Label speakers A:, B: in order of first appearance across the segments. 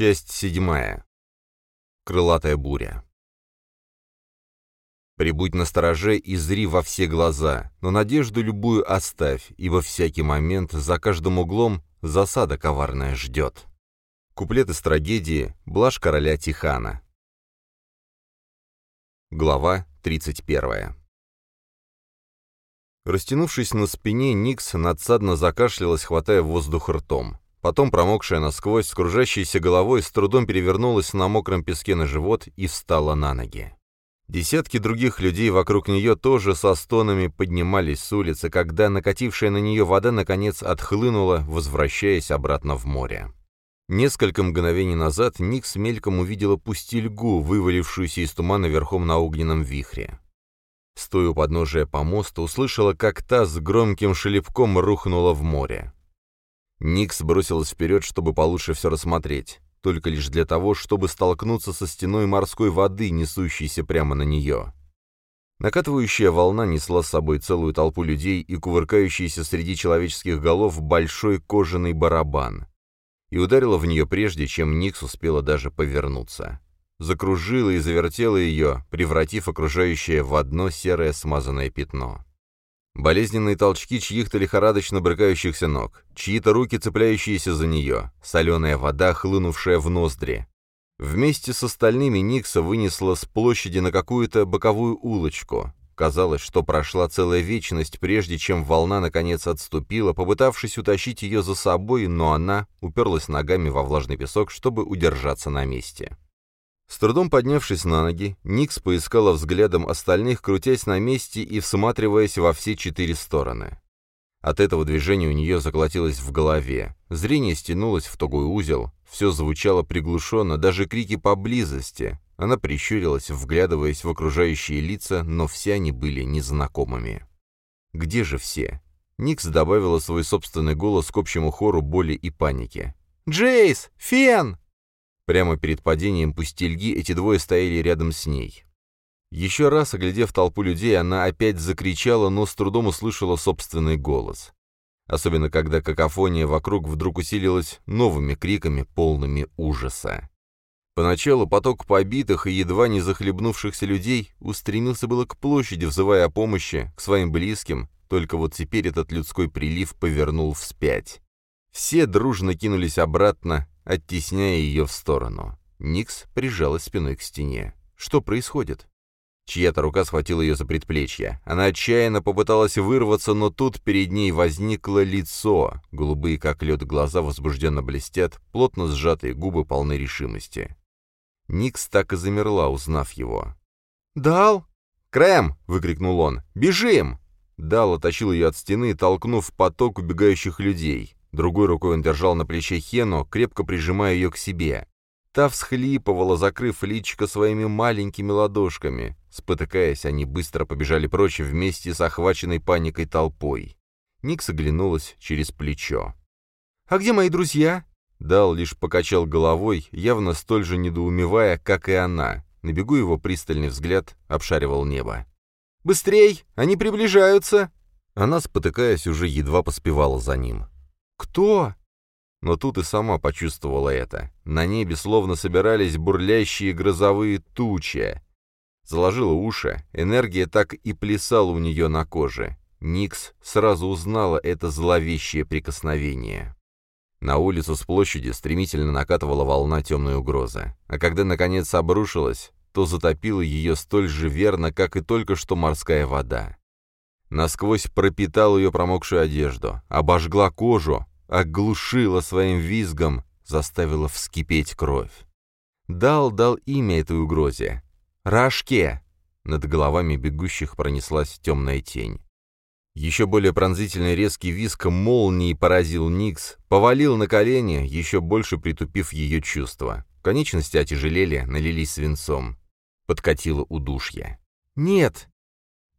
A: Часть седьмая. Крылатая буря. Прибудь на стороже и зри во все глаза, но надежду любую оставь, ибо всякий момент за каждым углом засада коварная ждет. Куплет из трагедии «Блажь короля Тихана». Глава 31. Растянувшись на спине, Никс надсадно закашлялась, хватая воздух ртом. Потом, промокшая насквозь, с кружащейся головой, с трудом перевернулась на мокром песке на живот и встала на ноги. Десятки других людей вокруг нее тоже со стонами поднимались с улицы, когда накатившая на нее вода наконец отхлынула, возвращаясь обратно в море. Несколько мгновений назад Никс мельком увидела пустельгу, вывалившуюся из тумана верхом на огненном вихре. Стоя у подножия помоста, услышала, как та с громким шлепком рухнула в море. Никс бросилась вперед, чтобы получше все рассмотреть, только лишь для того, чтобы столкнуться со стеной морской воды, несущейся прямо на нее. Накатывающая волна несла с собой целую толпу людей и кувыркающийся среди человеческих голов большой кожаный барабан. И ударила в нее прежде, чем Никс успела даже повернуться. Закружила и завертела ее, превратив окружающее в одно серое смазанное пятно. Болезненные толчки чьих-то лихорадочно брыкающихся ног, чьи-то руки, цепляющиеся за нее, соленая вода, хлынувшая в ноздри. Вместе с остальными Никса вынесла с площади на какую-то боковую улочку. Казалось, что прошла целая вечность, прежде чем волна наконец отступила, попытавшись утащить ее за собой, но она уперлась ногами во влажный песок, чтобы удержаться на месте. С трудом поднявшись на ноги, Никс поискала взглядом остальных, крутясь на месте и всматриваясь во все четыре стороны. От этого движения у нее заколотилось в голове, зрение стянулось в тугой узел, все звучало приглушенно, даже крики поблизости. Она прищурилась, вглядываясь в окружающие лица, но все они были незнакомыми. «Где же все?» Никс добавила свой собственный голос к общему хору боли и паники. «Джейс! Фен!» Прямо перед падением пустельги эти двое стояли рядом с ней. Еще раз, оглядев толпу людей, она опять закричала, но с трудом услышала собственный голос. Особенно, когда какофония вокруг вдруг усилилась новыми криками, полными ужаса. Поначалу поток побитых и едва не захлебнувшихся людей устремился было к площади, взывая о помощи, к своим близким, только вот теперь этот людской прилив повернул вспять. Все дружно кинулись обратно, оттесняя ее в сторону. Никс прижалась спиной к стене. Что происходит? Чья-то рука схватила ее за предплечье. Она отчаянно попыталась вырваться, но тут перед ней возникло лицо. Голубые, как лед, глаза возбужденно блестят, плотно сжатые губы полны решимости. Никс так и замерла, узнав его. «Дал!» «Крэм!» — выкрикнул он. «Бежим!» Дал оттащил ее от стены, толкнув поток убегающих людей. Другой рукой он держал на плече Хену, крепко прижимая ее к себе. Та всхлипывала, закрыв личико своими маленькими ладошками. Спотыкаясь, они быстро побежали прочь вместе с охваченной паникой толпой. Никс оглянулась через плечо. «А где мои друзья?» Дал лишь покачал головой, явно столь же недоумевая, как и она. На бегу его пристальный взгляд обшаривал небо. «Быстрей! Они приближаются!» Она, спотыкаясь, уже едва поспевала за ним. «Кто?» Но тут и сама почувствовала это. На небе словно собирались бурлящие грозовые тучи. Заложила уши, энергия так и плясала у нее на коже. Никс сразу узнала это зловещее прикосновение. На улицу с площади стремительно накатывала волна темной угрозы, а когда наконец обрушилась, то затопила ее столь же верно, как и только что морская вода. Насквозь пропитала ее промокшую одежду, обожгла кожу, оглушила своим визгом, заставила вскипеть кровь. Дал дал имя этой угрозе. Рашке! Над головами бегущих пронеслась темная тень. Еще более пронзительный резкий визг молнии поразил Никс, повалил на колени, еще больше притупив ее чувства. Конечности отяжелели, налились свинцом. Подкатило удушье. «Нет!»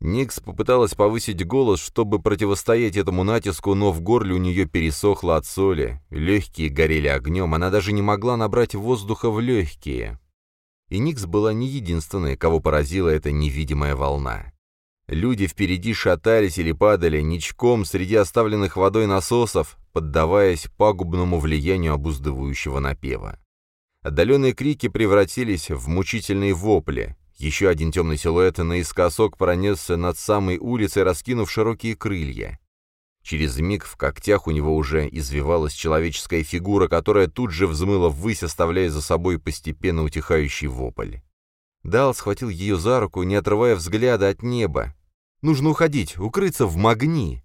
A: Никс попыталась повысить голос, чтобы противостоять этому натиску, но в горле у нее пересохло от соли, легкие горели огнем, она даже не могла набрать воздуха в легкие. И Никс была не единственной, кого поразила эта невидимая волна. Люди впереди шатались или падали ничком среди оставленных водой насосов, поддаваясь пагубному влиянию обуздывающего напева. Отдаленные крики превратились в мучительные вопли. Еще один темный силуэт наискосок пронесся над самой улицей, раскинув широкие крылья. Через миг в когтях у него уже извивалась человеческая фигура, которая тут же взмыла ввысь, оставляя за собой постепенно утихающий вопль. Дал схватил ее за руку, не отрывая взгляда от неба. «Нужно уходить, укрыться в магни!»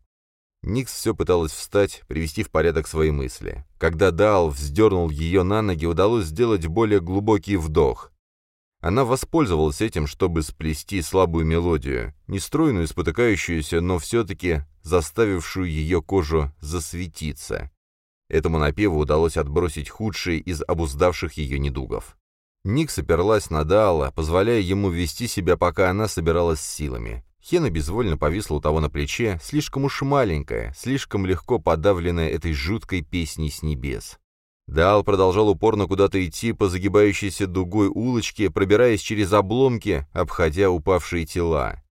A: Никс все пыталась встать, привести в порядок свои мысли. Когда Дал вздернул ее на ноги, удалось сделать более глубокий вдох. Она воспользовалась этим, чтобы сплести слабую мелодию, нестройную, спотыкающуюся, но все-таки заставившую ее кожу засветиться. Этому напеву удалось отбросить худшие из обуздавших ее недугов. Ник оперлась на Даала, позволяя ему вести себя, пока она собиралась силами. Хена безвольно повисла у того на плече, слишком уж маленькая, слишком легко подавленная этой жуткой песней с небес. Дал продолжал упорно куда-то идти по загибающейся дугой улочке, пробираясь через обломки, обходя упавшие тела.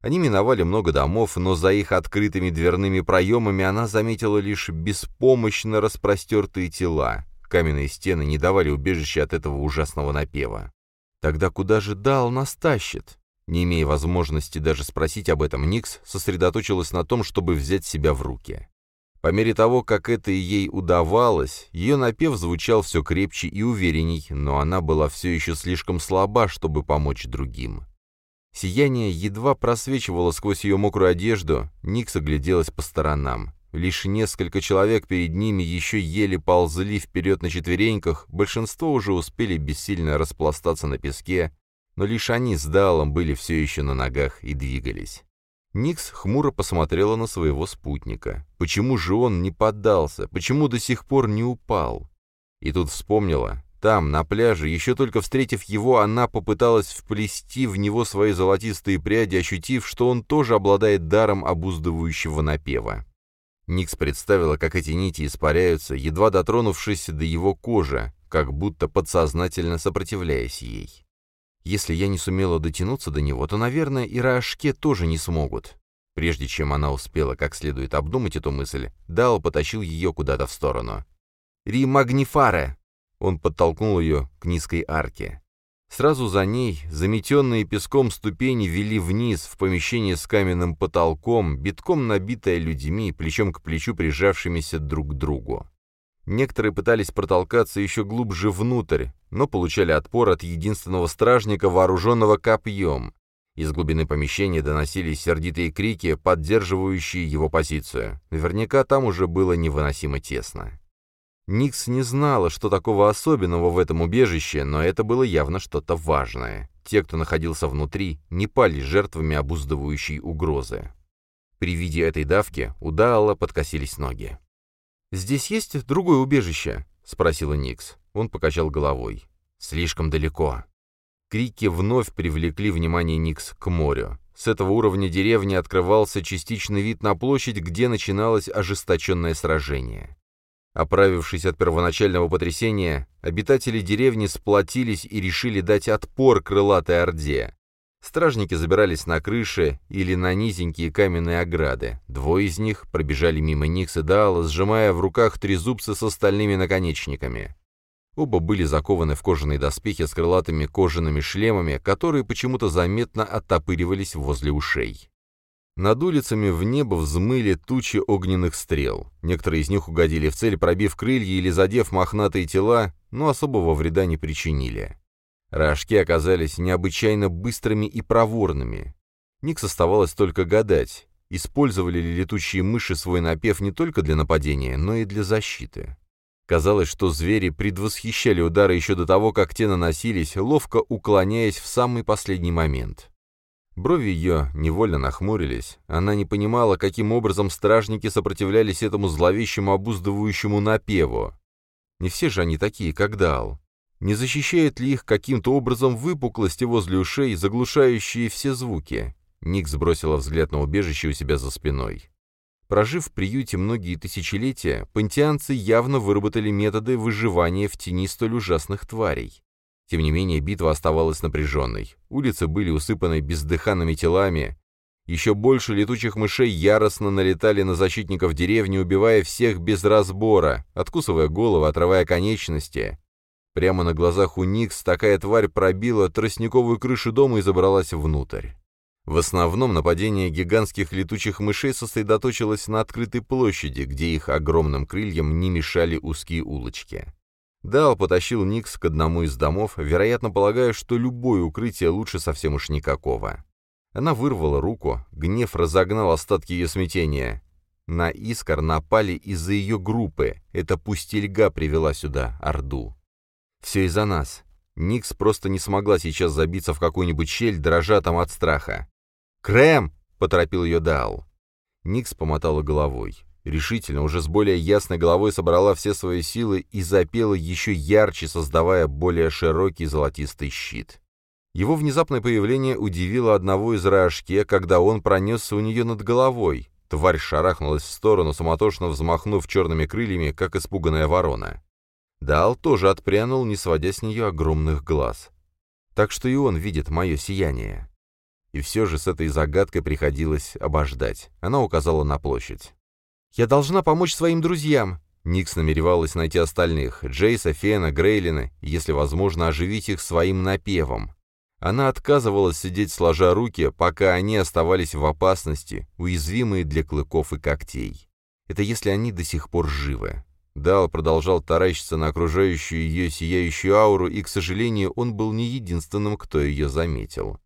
A: Они миновали много домов, но за их открытыми дверными проемами она заметила лишь беспомощно распростертые тела. Каменные стены не давали убежища от этого ужасного напева. Тогда куда же Дал нас тащит? Не имея возможности даже спросить об этом, Никс сосредоточилась на том, чтобы взять себя в руки. По мере того, как это ей удавалось, ее напев звучал все крепче и уверенней, но она была все еще слишком слаба, чтобы помочь другим. Сияние едва просвечивало сквозь ее мокрую одежду, Никс огляделась по сторонам. Лишь несколько человек перед ними еще еле ползли вперед на четвереньках, большинство уже успели бессильно распластаться на песке, но лишь они с Далом были все еще на ногах и двигались. Никс хмуро посмотрела на своего спутника. Почему же он не поддался? Почему до сих пор не упал? И тут вспомнила. Там, на пляже, еще только встретив его, она попыталась вплести в него свои золотистые пряди, ощутив, что он тоже обладает даром обуздывающего напева. Никс представила, как эти нити испаряются, едва дотронувшись до его кожи, как будто подсознательно сопротивляясь ей. Если я не сумела дотянуться до него, то, наверное, и Раашке тоже не смогут. Прежде чем она успела как следует обдумать эту мысль, Дао потащил ее куда-то в сторону. «Ри Магнифаре!» Он подтолкнул ее к низкой арке. Сразу за ней заметенные песком ступени вели вниз в помещение с каменным потолком, битком набитое людьми, плечом к плечу прижавшимися друг к другу. Некоторые пытались протолкаться еще глубже внутрь, но получали отпор от единственного стражника, вооруженного копьем. Из глубины помещения доносились сердитые крики, поддерживающие его позицию. Наверняка там уже было невыносимо тесно. Никс не знала, что такого особенного в этом убежище, но это было явно что-то важное. Те, кто находился внутри, не пали жертвами обуздывающей угрозы. При виде этой давки у Даала подкосились ноги. «Здесь есть другое убежище?» — спросила Никс. Он покачал головой. «Слишком далеко». Крики вновь привлекли внимание Никс к морю. С этого уровня деревни открывался частичный вид на площадь, где начиналось ожесточенное сражение. Оправившись от первоначального потрясения, обитатели деревни сплотились и решили дать отпор крылатой орде. Стражники забирались на крыши или на низенькие каменные ограды. Двое из них пробежали мимо Никс и Даала, сжимая в руках трезубцы с остальными наконечниками. Оба были закованы в кожаные доспехи с крылатыми кожаными шлемами, которые почему-то заметно оттопыривались возле ушей. Над улицами в небо взмыли тучи огненных стрел. Некоторые из них угодили в цель, пробив крылья или задев мохнатые тела, но особого вреда не причинили. Рожки оказались необычайно быстрыми и проворными. Никс оставалось только гадать, использовали ли летучие мыши свой напев не только для нападения, но и для защиты. Казалось, что звери предвосхищали удары еще до того, как те наносились, ловко уклоняясь в самый последний момент. Брови ее невольно нахмурились. Она не понимала, каким образом стражники сопротивлялись этому зловещему обуздывающему напеву. Не все же они такие, как Дал. Не защищает ли их каким-то образом выпуклости возле ушей, заглушающие все звуки? Ник сбросила взгляд на убежище у себя за спиной. Прожив в приюте многие тысячелетия, пантеанцы явно выработали методы выживания в тени столь ужасных тварей. Тем не менее, битва оставалась напряженной. Улицы были усыпаны бездыханными телами. Еще больше летучих мышей яростно налетали на защитников деревни, убивая всех без разбора, откусывая головы, отрывая конечности. Прямо на глазах у Никс такая тварь пробила тростниковую крышу дома и забралась внутрь. В основном нападение гигантских летучих мышей сосредоточилось на открытой площади, где их огромным крыльям не мешали узкие улочки. Дал потащил Никс к одному из домов, вероятно, полагая, что любое укрытие лучше совсем уж никакого. Она вырвала руку, гнев разогнал остатки ее смятения. На Искар напали из-за ее группы, эта пустельга привела сюда Орду. Все из-за нас. Никс просто не смогла сейчас забиться в какую-нибудь щель, дрожа там от страха. «Крэм!» — поторопил ее Дал. Никс помотала головой. Решительно, уже с более ясной головой собрала все свои силы и запела еще ярче, создавая более широкий золотистый щит. Его внезапное появление удивило одного из Рашке, когда он пронесся у нее над головой. Тварь шарахнулась в сторону, суматошно взмахнув черными крыльями, как испуганная ворона. Дал тоже отпрянул, не сводя с нее огромных глаз. Так что и он видит мое сияние. И все же с этой загадкой приходилось обождать. Она указала на площадь. «Я должна помочь своим друзьям!» Никс намеревалась найти остальных — Джейса, Фена, Грейлина, если возможно, оживить их своим напевом. Она отказывалась сидеть сложа руки, пока они оставались в опасности, уязвимые для клыков и когтей. Это если они до сих пор живы. Дал продолжал таращиться на окружающую ее сияющую ауру, и, к сожалению, он был не единственным, кто ее заметил.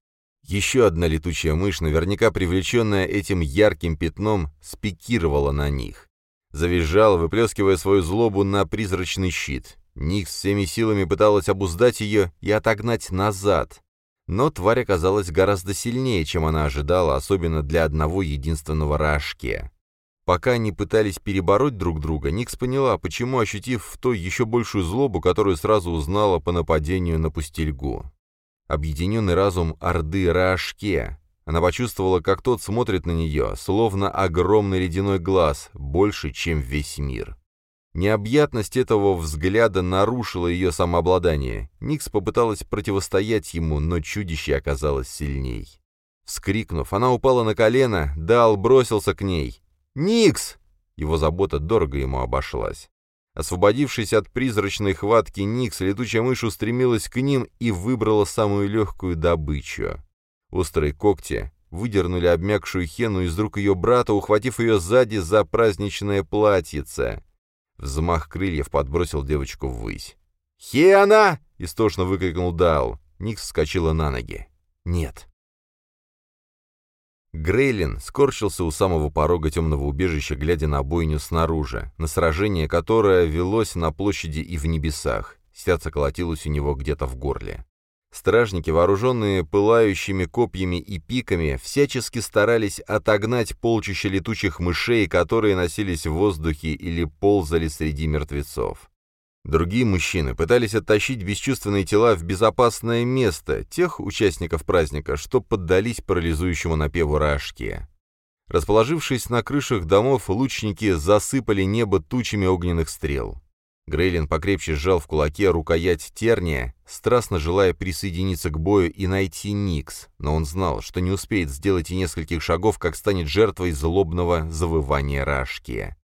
A: Еще одна летучая мышь, наверняка привлеченная этим ярким пятном, спикировала на них. Завизжала, выплескивая свою злобу на призрачный щит. Никс всеми силами пыталась обуздать ее и отогнать назад. Но тварь оказалась гораздо сильнее, чем она ожидала, особенно для одного единственного Рашке. Пока они пытались перебороть друг друга, Никс поняла, почему, ощутив в той еще большую злобу, которую сразу узнала по нападению на пустельгу объединенный разум Орды Раашке. Она почувствовала, как тот смотрит на нее, словно огромный ледяной глаз, больше, чем весь мир. Необъятность этого взгляда нарушила ее самообладание. Никс попыталась противостоять ему, но чудище оказалось сильней. Вскрикнув, она упала на колено, Дал бросился к ней. «Никс!» Его забота дорого ему обошлась. Освободившись от призрачной хватки Никс, летучая мышь устремилась к ним и выбрала самую легкую добычу. Острые когти выдернули обмякшую хену из рук ее брата, ухватив ее сзади за праздничное платьице. Взмах крыльев подбросил девочку ввысь. «Хена!» — истошно выкрикнул Дал. Никс вскочила на ноги. «Нет». Грейлин скорчился у самого порога темного убежища, глядя на бойню снаружи, на сражение, которое велось на площади и в небесах. Сердце колотилось у него где-то в горле. Стражники, вооруженные пылающими копьями и пиками, всячески старались отогнать полчища летучих мышей, которые носились в воздухе или ползали среди мертвецов. Другие мужчины пытались оттащить бесчувственные тела в безопасное место тех участников праздника, что поддались парализующему напеву Рашки. Расположившись на крышах домов, лучники засыпали небо тучами огненных стрел. Грейлин покрепче сжал в кулаке рукоять терния, страстно желая присоединиться к бою и найти Никс, но он знал, что не успеет сделать и нескольких шагов, как станет жертвой злобного завывания Рашки.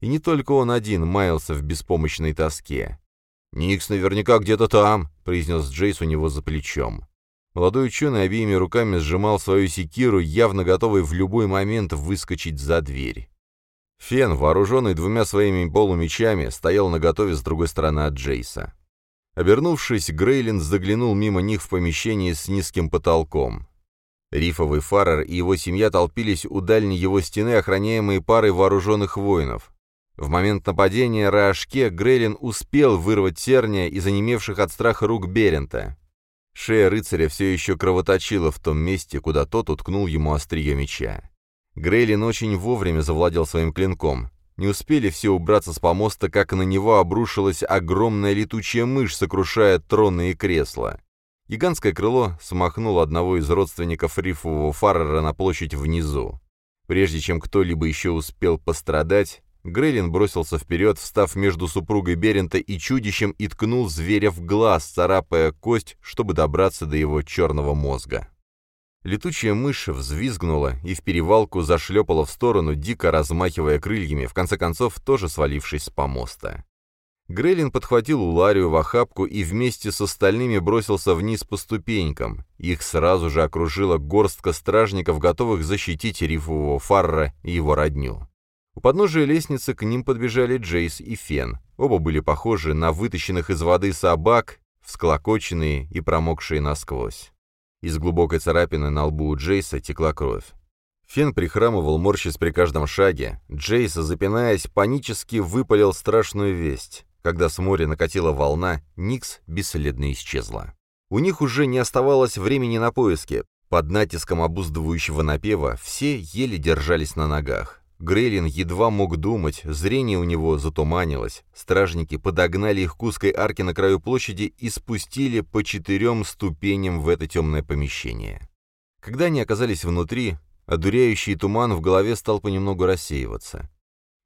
A: И не только он один маялся в беспомощной тоске. «Никс наверняка где-то там», — произнес Джейс у него за плечом. Молодой ученый обеими руками сжимал свою секиру, явно готовый в любой момент выскочить за дверь. Фен, вооруженный двумя своими полумечами, стоял наготове с другой стороны от Джейса. Обернувшись, Грейлин заглянул мимо них в помещение с низким потолком. Рифовый фарер и его семья толпились у дальней его стены, охраняемые парой вооруженных воинов. В момент нападения Раашке Грейлин успел вырвать терния из онемевших от страха рук Берента. Шея рыцаря все еще кровоточила в том месте, куда тот уткнул ему острие меча. Грейлин очень вовремя завладел своим клинком. Не успели все убраться с помоста, как на него обрушилась огромная летучая мышь, сокрушая тронные кресла. Гигантское крыло смахнуло одного из родственников рифового фаррера на площадь внизу. Прежде чем кто-либо еще успел пострадать, Грейлин бросился вперед, встав между супругой Берента и чудищем и ткнул зверя в глаз, царапая кость, чтобы добраться до его черного мозга. Летучая мышь взвизгнула и в перевалку зашлепала в сторону, дико размахивая крыльями, в конце концов тоже свалившись с помоста. Грейлин подхватил Уларию в охапку и вместе с остальными бросился вниз по ступенькам. Их сразу же окружила горстка стражников, готовых защитить рифового Фарра и его родню. У подножия лестницы к ним подбежали Джейс и Фен. Оба были похожи на вытащенных из воды собак, всклокоченные и промокшие насквозь. Из глубокой царапины на лбу у Джейса текла кровь. Фен прихрамывал, морщись при каждом шаге. Джейса, запинаясь, панически выпалил страшную весть. Когда с моря накатила волна, Никс бесследно исчезла. У них уже не оставалось времени на поиски. Под натиском обуздывающего напева все еле держались на ногах. Грейлин едва мог думать, зрение у него затуманилось. Стражники подогнали их к узкой арке на краю площади и спустили по четырем ступеням в это темное помещение. Когда они оказались внутри, одуряющий туман в голове стал понемногу рассеиваться.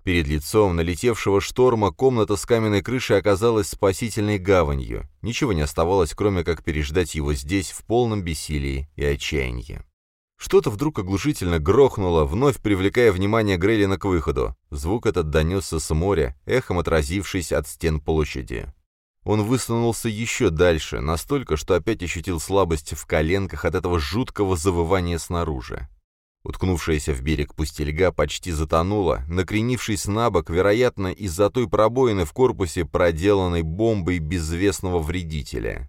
A: Перед лицом налетевшего шторма комната с каменной крышей оказалась спасительной гаванью. Ничего не оставалось, кроме как переждать его здесь в полном бессилии и отчаянии. Что-то вдруг оглушительно грохнуло, вновь привлекая внимание Грейлина к выходу. Звук этот донесся с моря, эхом отразившись от стен площади. Он высунулся еще дальше, настолько, что опять ощутил слабость в коленках от этого жуткого завывания снаружи. Уткнувшаяся в берег пустельга почти затонула, накренившись на бок, вероятно, из-за той пробоины в корпусе, проделанной бомбой безвестного вредителя.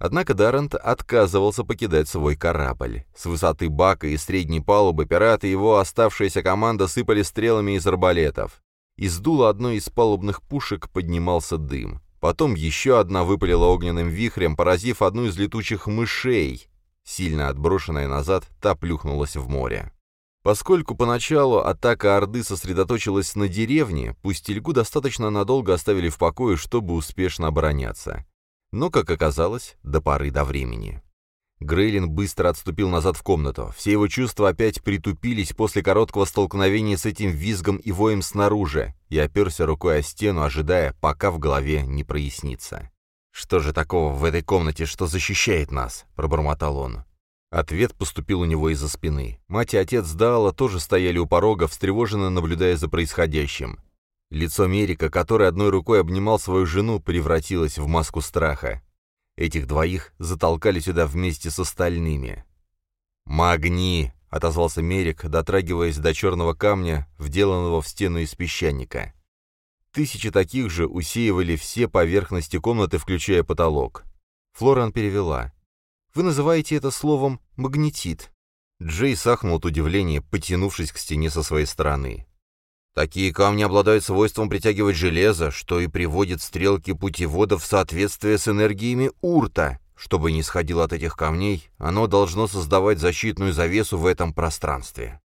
A: Однако Даррент отказывался покидать свой корабль. С высоты бака и средней палубы пираты и его оставшаяся команда сыпали стрелами из арбалетов. Из дула одной из палубных пушек поднимался дым. Потом еще одна выпалила огненным вихрем, поразив одну из летучих мышей, Сильно отброшенная назад, та плюхнулась в море. Поскольку поначалу атака Орды сосредоточилась на деревне, Пустельгу достаточно надолго оставили в покое, чтобы успешно обороняться. Но, как оказалось, до поры до времени. Грейлин быстро отступил назад в комнату. Все его чувства опять притупились после короткого столкновения с этим визгом и воем снаружи, и оперся рукой о стену, ожидая, пока в голове не прояснится. «Что же такого в этой комнате, что защищает нас?» — пробормотал он. Ответ поступил у него из-за спины. Мать и отец Даала тоже стояли у порога, встревоженно наблюдая за происходящим. Лицо Мерика, который одной рукой обнимал свою жену, превратилось в маску страха. Этих двоих затолкали сюда вместе с остальными. «Магни!» — отозвался Мерик, дотрагиваясь до черного камня, вделанного в стену из песчаника. Тысячи таких же усеивали все поверхности комнаты, включая потолок. Флоран перевела. «Вы называете это словом «магнетит». Джей сахнул от удивления, потянувшись к стене со своей стороны. «Такие камни обладают свойством притягивать железо, что и приводит стрелки путеводов в соответствие с энергиями Урта. Чтобы не исходило от этих камней, оно должно создавать защитную завесу в этом пространстве».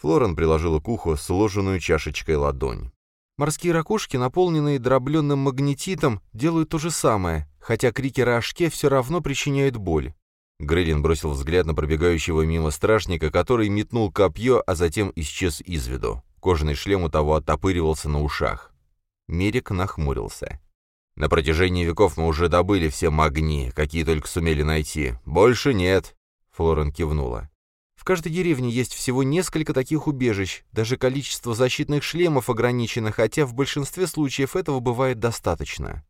A: Флоран приложила к уху сложенную чашечкой ладонь. Морские ракушки, наполненные дробленным магнетитом, делают то же самое, хотя крики рожке все равно причиняют боль. Грейлин бросил взгляд на пробегающего мимо стражника, который метнул копье, а затем исчез из виду. Кожаный шлем у того оттопыривался на ушах. Мерик нахмурился. «На протяжении веков мы уже добыли все магни, какие только сумели найти. Больше нет», — Флорен кивнула. В каждой деревне есть всего несколько таких убежищ, даже количество защитных шлемов ограничено, хотя в большинстве случаев этого бывает достаточно.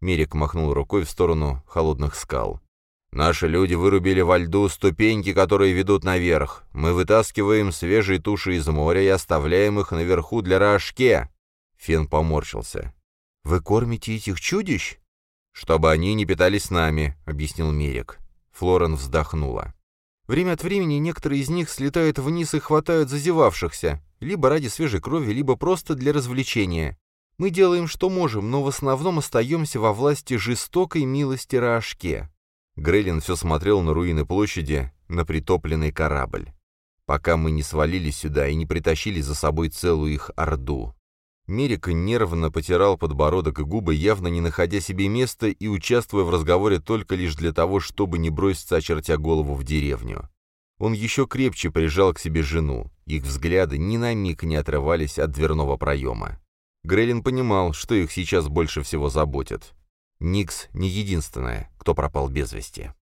A: Мерик махнул рукой в сторону холодных скал. «Наши люди вырубили во льду ступеньки, которые ведут наверх. Мы вытаскиваем свежие туши из моря и оставляем их наверху для рожке». Фен поморщился. «Вы кормите этих чудищ?» «Чтобы они не питались нами», — объяснил Мерик. Флорен вздохнула. Время от времени некоторые из них слетают вниз и хватают зазевавшихся, либо ради свежей крови, либо просто для развлечения. Мы делаем, что можем, но в основном остаемся во власти жестокой милости Раашке». Грейлин все смотрел на руины площади, на притопленный корабль. Пока мы не свалили сюда и не притащили за собой целую их орду. Мерик нервно потирал подбородок и губы, явно не находя себе места и участвуя в разговоре только лишь для того, чтобы не броситься, очертя голову в деревню. Он еще крепче прижал к себе жену. Их взгляды ни на миг не отрывались от дверного проема. Грейлин понимал, что их сейчас больше всего заботит. Никс не единственная, кто пропал без вести.